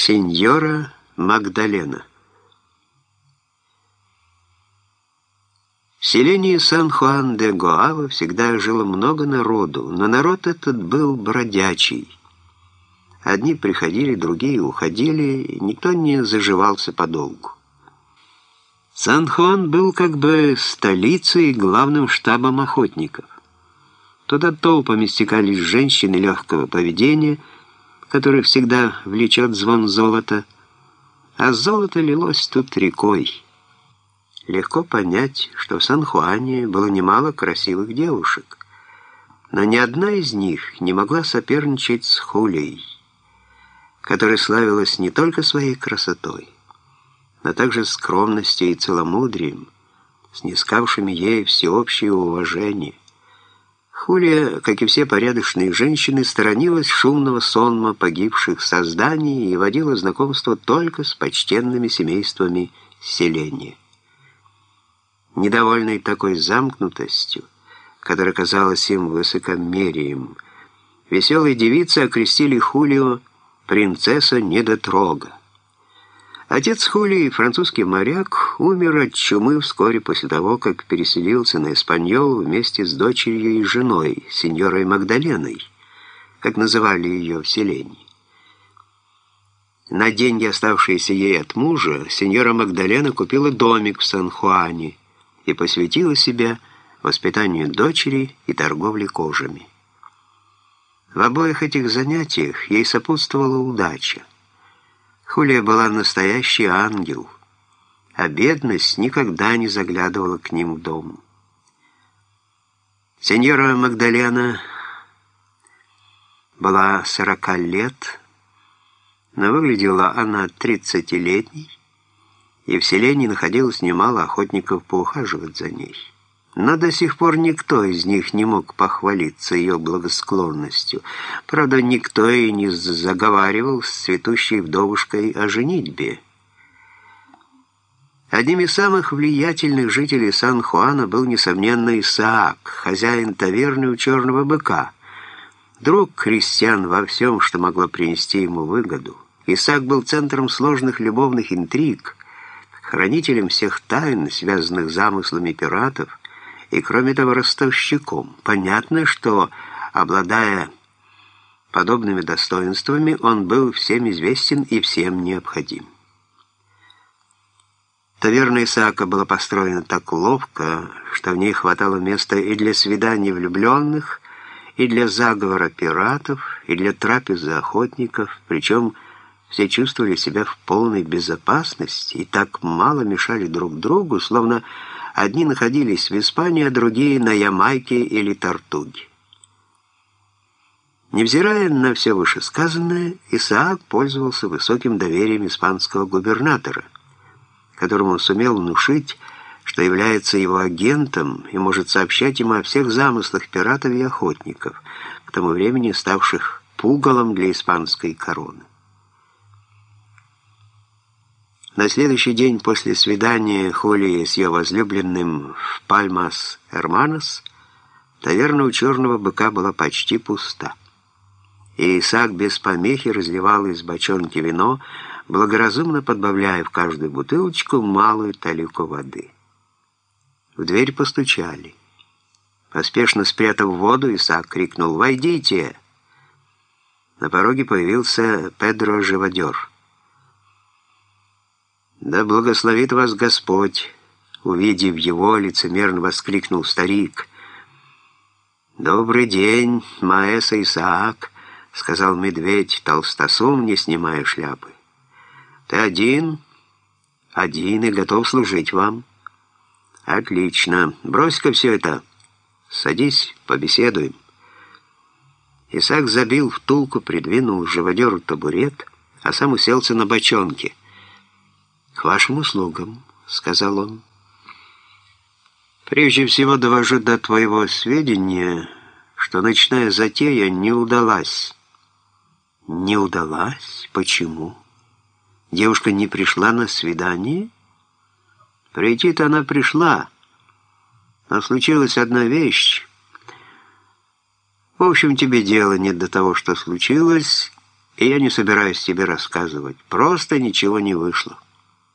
Сеньора Магдалена В селении Сан-Хуан-де-Гоава всегда жило много народу, но народ этот был бродячий. Одни приходили, другие уходили, никто не заживался подолгу. Сан-Хуан был как бы столицей и главным штабом охотников. Туда толпами стекались женщины легкого поведения, которых всегда влечет звон золота, а золото лилось тут рекой. Легко понять, что в Сан-Хуане было немало красивых девушек, но ни одна из них не могла соперничать с Хулей, которая славилась не только своей красотой, но также скромностью и целомудрием, снискавшими ей всеобщее уважение. Хулия, как и все порядочные женщины, сторонилась шумного сонма погибших созданий и водила знакомство только с почтенными семействами селения. Недовольной такой замкнутостью, которая казалась им высокомерием, веселые девицы окрестили Хулио «принцесса недотрога». Отец Хули, французский моряк, умер от чумы вскоре после того, как переселился на Испаньол вместе с дочерью и женой, сеньорой Магдаленой, как называли ее в селении. На деньги, оставшиеся ей от мужа, сеньора Магдалена купила домик в Сан-Хуане и посвятила себя воспитанию дочери и торговле кожами. В обоих этих занятиях ей сопутствовала удача. Хулия была настоящий ангел, а бедность никогда не заглядывала к ним в дом. Сеньора Магдалена была сорока лет, но выглядела она тридцатилетней, и в селении находилось немало охотников поухаживать за ней но до сих пор никто из них не мог похвалиться ее благосклонностью. Правда, никто и не заговаривал с цветущей вдовушкой о женитьбе. Одним из самых влиятельных жителей Сан-Хуана был, несомненно, Исаак, хозяин таверны у Черного Быка, друг крестьян во всем, что могло принести ему выгоду. Исаак был центром сложных любовных интриг, хранителем всех тайн, связанных замыслами пиратов, и, кроме того, ростовщиком. Понятно, что, обладая подобными достоинствами, он был всем известен и всем необходим. Таверна Исаака была построена так ловко, что в ней хватало места и для свиданий влюбленных, и для заговора пиратов, и для трапезы охотников, причем все чувствовали себя в полной безопасности и так мало мешали друг другу, словно Одни находились в Испании, а другие на Ямайке или Тартуге. Невзирая на все вышесказанное, Исаак пользовался высоким доверием испанского губернатора, которому сумел внушить, что является его агентом и может сообщать ему о всех замыслах пиратов и охотников, к тому времени ставших пугалом для испанской короны. На следующий день после свидания Холли с ее возлюбленным в Пальмас-Эрманос таверна у черного быка была почти пуста. И Исаак без помехи разливал из бочонки вино, благоразумно подбавляя в каждую бутылочку малую талику воды. В дверь постучали. Поспешно спрятав воду, Исаак крикнул «Войдите!». На пороге появился Педро-живодер. «Да благословит вас Господь!» Увидев его, лицемерно воскликнул старик. «Добрый день, Маэса Исаак!» — сказал медведь толстосум, не снимая шляпы. «Ты один?» «Один и готов служить вам». «Отлично. Брось-ка все это. Садись, побеседуем». Исаак забил втулку, придвинул живодеру табурет, а сам уселся на бочонке — «К вашим услугам», — сказал он. «Прежде всего довожу до твоего сведения, что ночная затея не удалась». «Не удалась? Почему? Девушка не пришла на свидание?» «Прийти-то она пришла, но случилась одна вещь. В общем, тебе дела нет до того, что случилось». И я не собираюсь тебе рассказывать. Просто ничего не вышло.